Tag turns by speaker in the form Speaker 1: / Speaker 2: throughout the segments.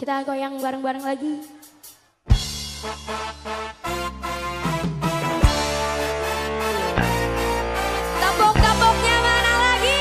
Speaker 1: Kita goyang bareng-bareng lagi. Kapok-kapoknya mana lagi?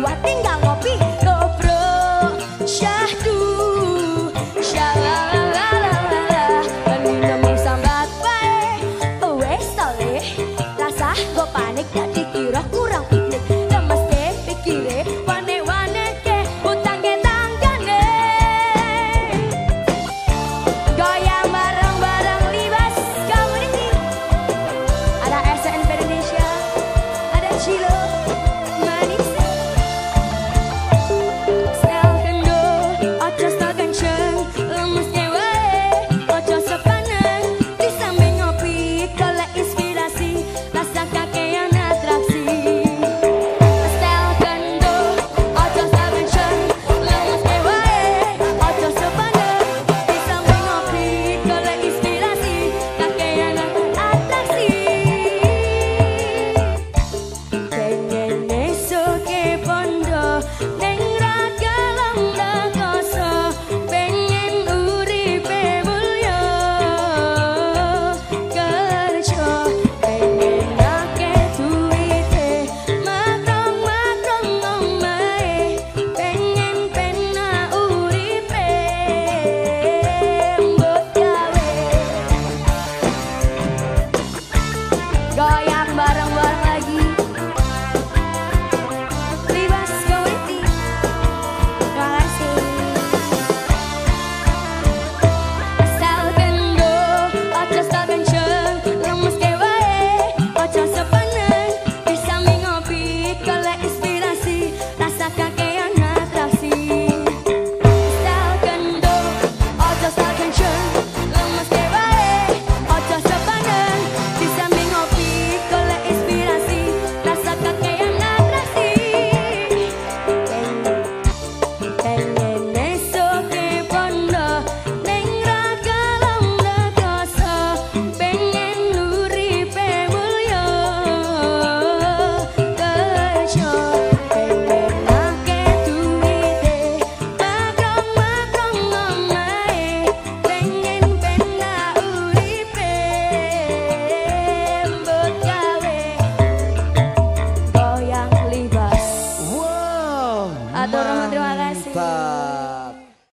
Speaker 1: buah pinggang